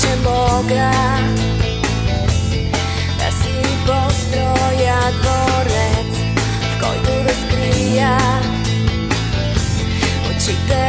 тревога Да си построя дворец, в който да скрия очите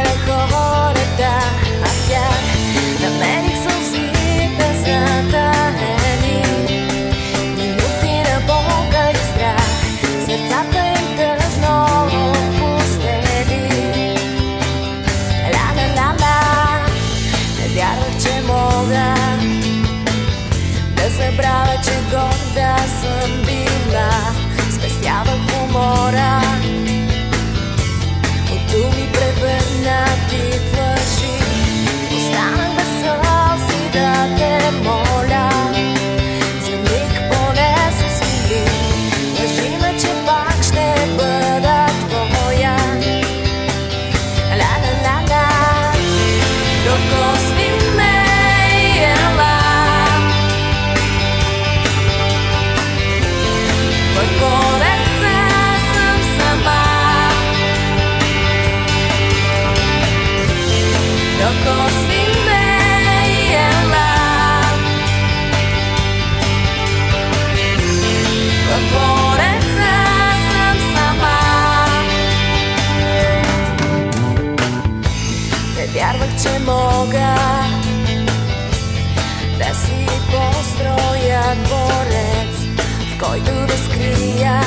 че мога да си построя дворец, в който да скрия